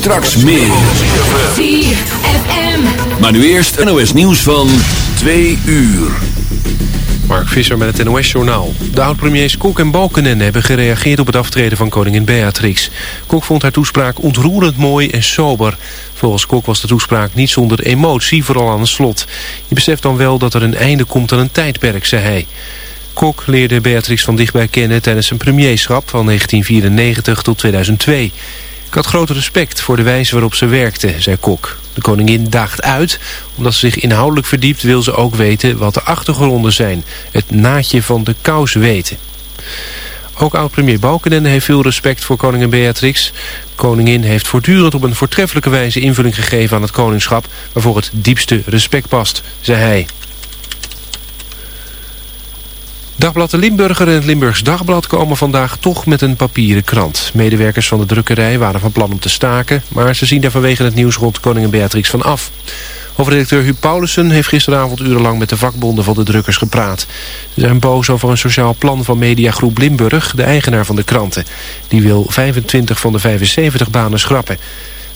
Straks meer. 4FM. Maar nu eerst NOS nieuws van 2 uur. Mark Visser met het NOS-journaal. De oud-premiers Kok en Balkenende hebben gereageerd op het aftreden van koningin Beatrix. Kok vond haar toespraak ontroerend mooi en sober. Volgens Kok was de toespraak niet zonder emotie, vooral aan het slot. Je beseft dan wel dat er een einde komt aan een tijdperk, zei hij. Kok leerde Beatrix van dichtbij kennen tijdens zijn premierschap van 1994 tot 2002. Ik had groot respect voor de wijze waarop ze werkte, zei Kok. De koningin daagt uit. Omdat ze zich inhoudelijk verdiept wil ze ook weten wat de achtergronden zijn. Het naadje van de kous weten. Ook oud-premier Balkenende heeft veel respect voor koningin Beatrix. Koningin heeft voortdurend op een voortreffelijke wijze invulling gegeven aan het koningschap... waarvoor het diepste respect past, zei hij. Dagblad de Limburger en het Limburgs Dagblad komen vandaag toch met een papieren krant. Medewerkers van de drukkerij waren van plan om te staken... maar ze zien daar vanwege het nieuws rond koningin Beatrix van af. Hoofdredacteur Huub Paulussen heeft gisteravond urenlang met de vakbonden van de drukkers gepraat. Ze zijn boos over een sociaal plan van mediagroep Limburg, de eigenaar van de kranten. Die wil 25 van de 75 banen schrappen.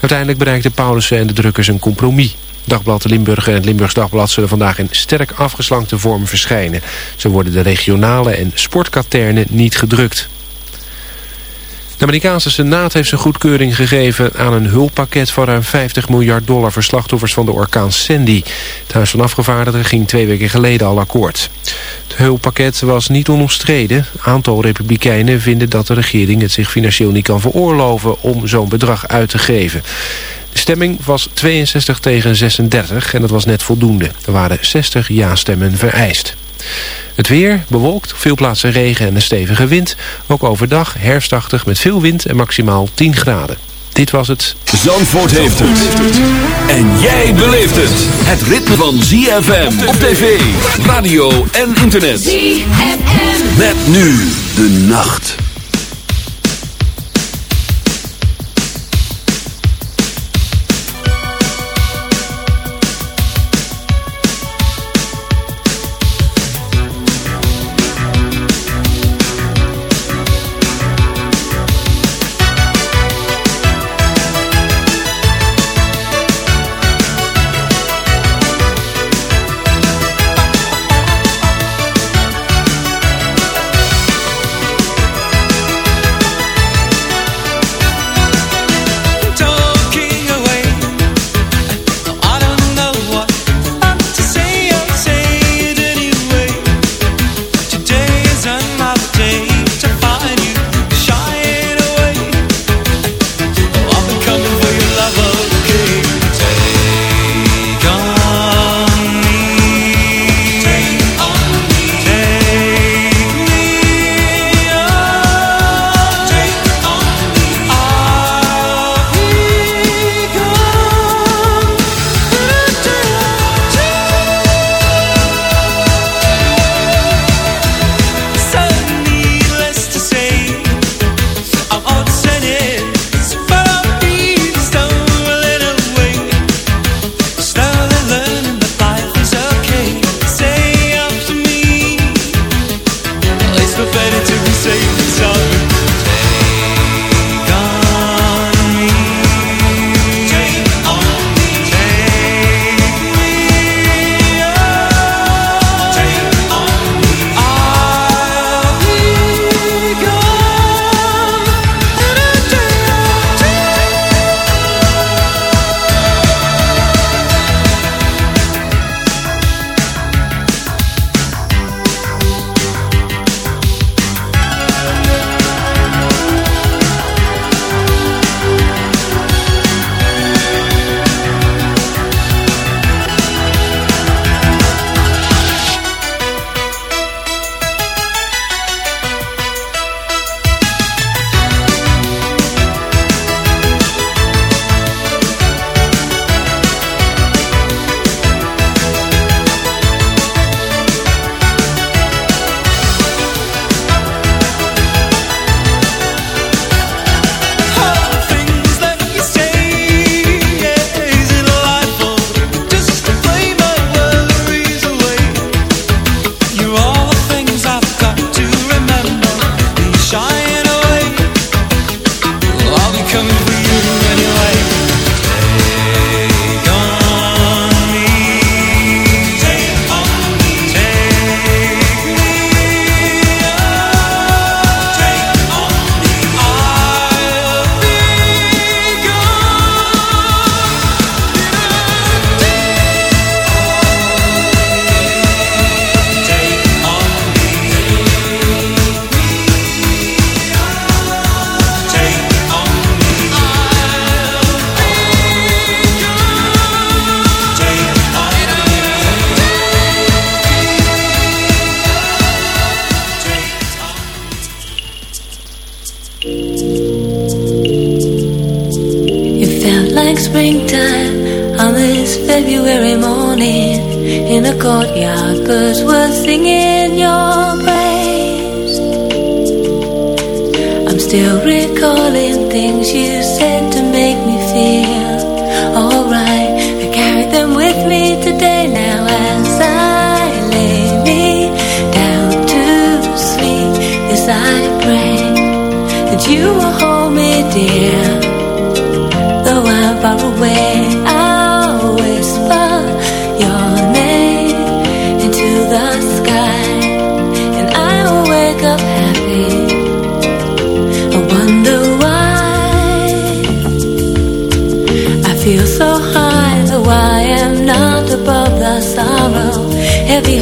Uiteindelijk bereikten Paulussen en de drukkers een compromis. Dagblad de Limburger en het Limburgs Dagblad zullen vandaag in sterk afgeslankte vorm verschijnen. Zo worden de regionale en sportkaternen niet gedrukt. De Amerikaanse Senaat heeft zijn goedkeuring gegeven aan een hulppakket van ruim 50 miljard dollar voor slachtoffers van de orkaan Sandy. Het Huis van Afgevaardigden ging twee weken geleden al akkoord. Het hulppakket was niet onomstreden. Aantal republikeinen vinden dat de regering het zich financieel niet kan veroorloven om zo'n bedrag uit te geven. De stemming was 62 tegen 36 en dat was net voldoende. Er waren 60 ja-stemmen vereist. Het weer bewolkt, veel plaatsen regen en een stevige wind. Ook overdag herfstachtig met veel wind en maximaal 10 graden. Dit was het. Zandvoort heeft het. En jij beleeft het. Het ritme van ZFM op tv, radio en internet. ZFM. Met nu de nacht. Springtime on this February morning in a courtyard. Birds were singing your praise. I'm still recalling things you said to make me feel alright. I carry them with me today now as I lay me down to sleep. As I pray that you will hold me dear far away I'll whisper your name into the sky And I will wake up happy I wonder why. I feel so high though I am not above the sorrow. Heavy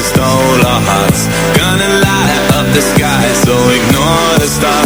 stole our hearts. Gonna light up the sky So ignore the stars.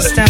understand uh,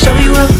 show you a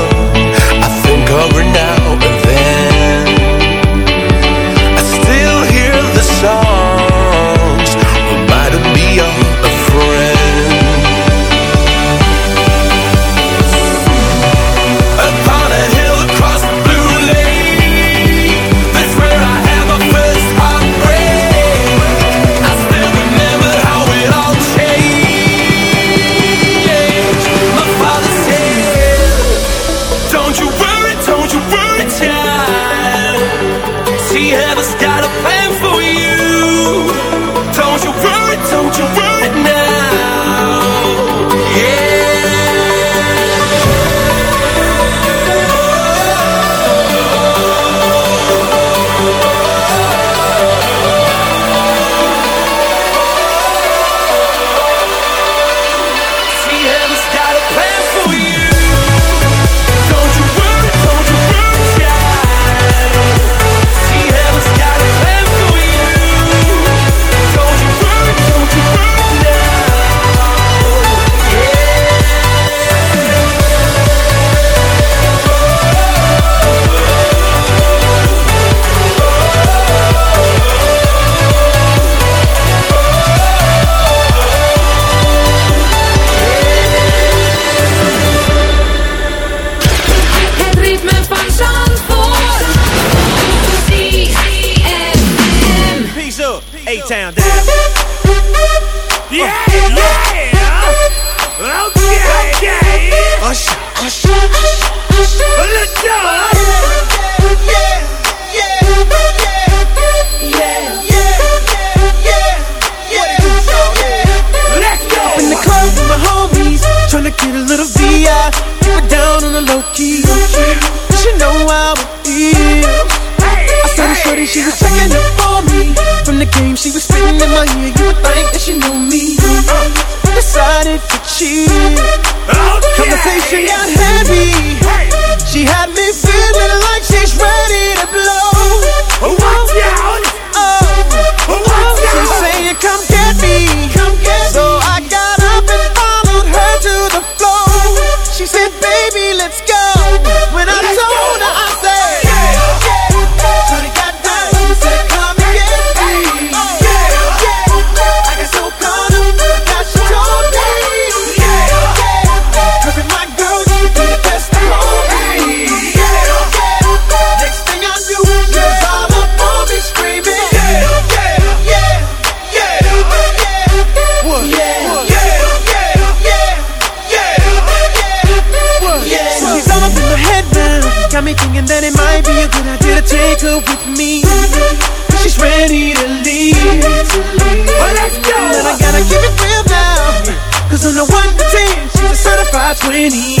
to get a little VI. Keep it down on the low key. You should know how it feels. I started shorty, she was checking up for me. From the game, she was spitting in my ear. You would think that she knew me. I decided to cheat. Oh, Conversation got heavy. 20.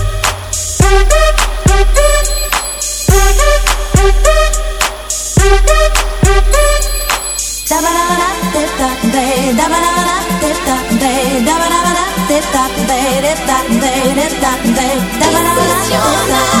It's your night.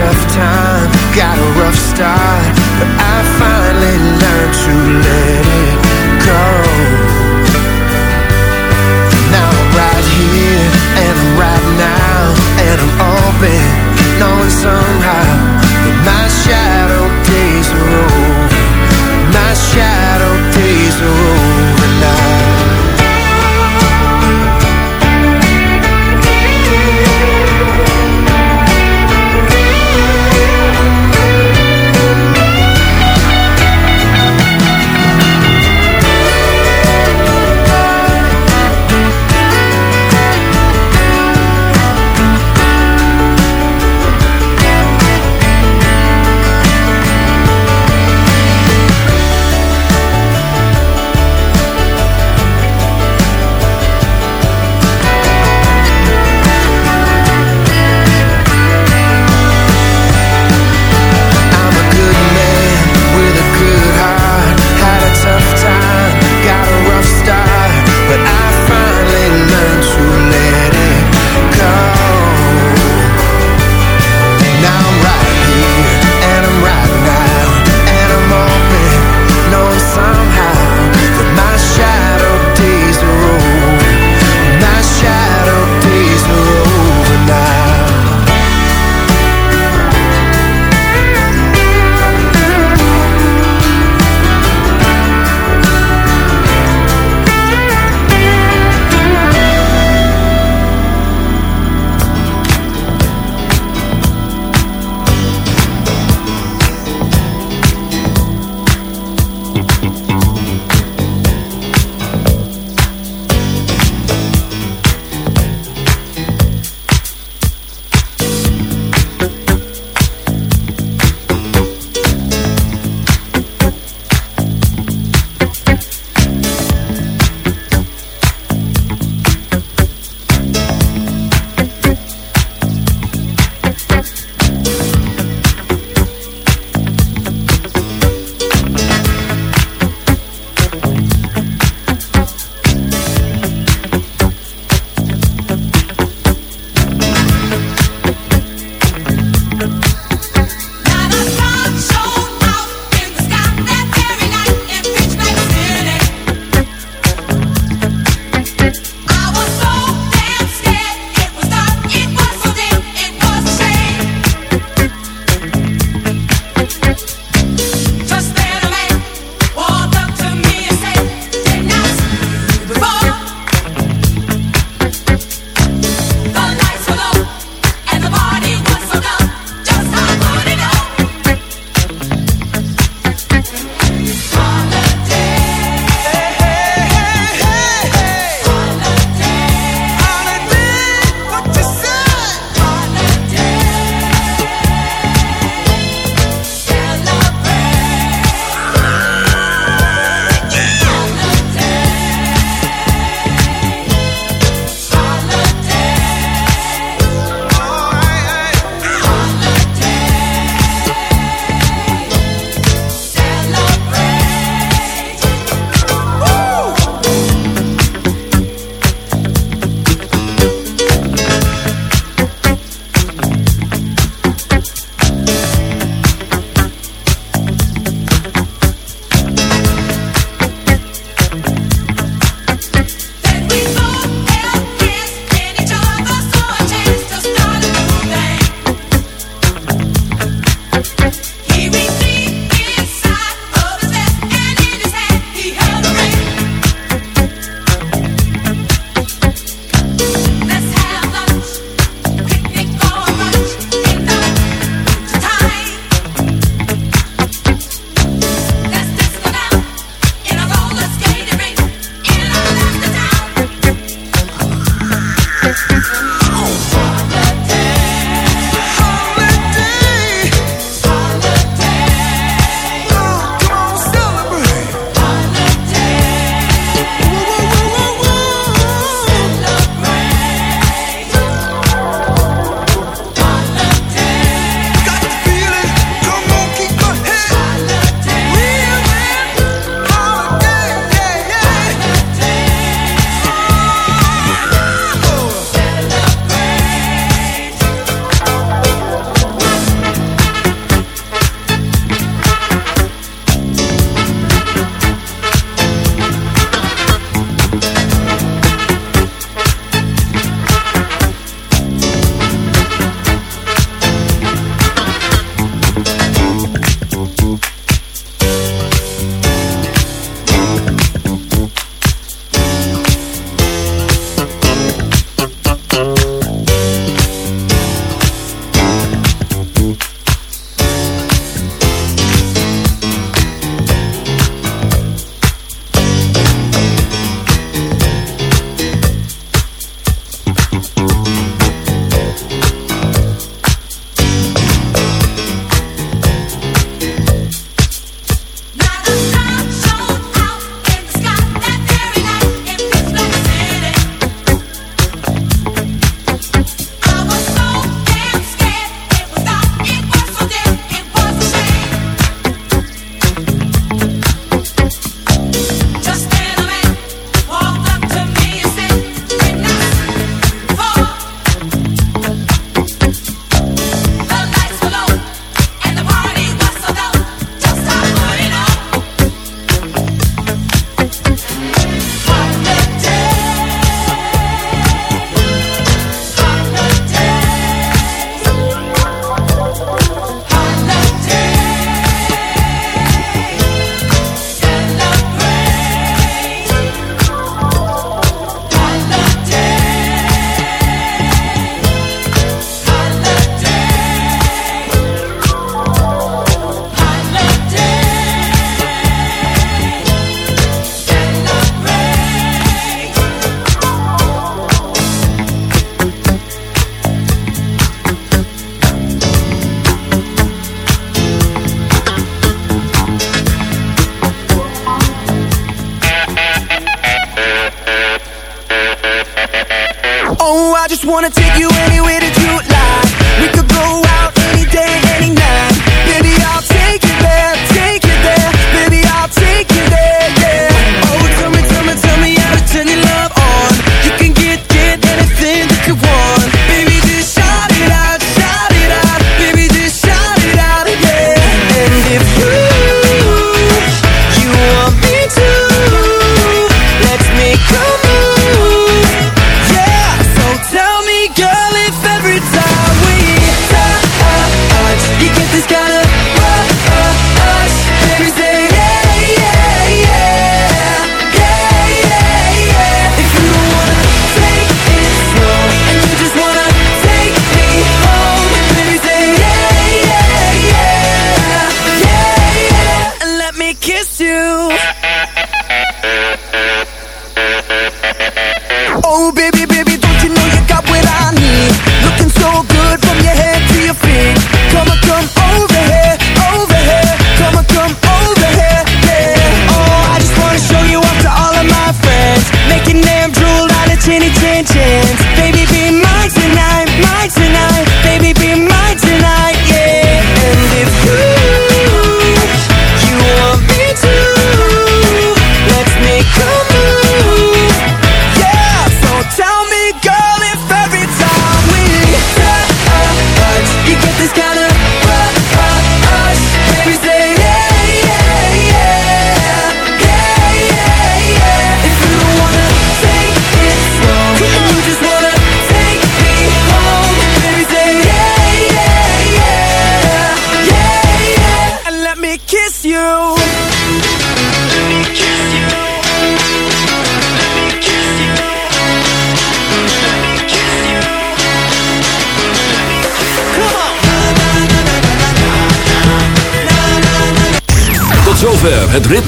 tough time, got a rough start, but I finally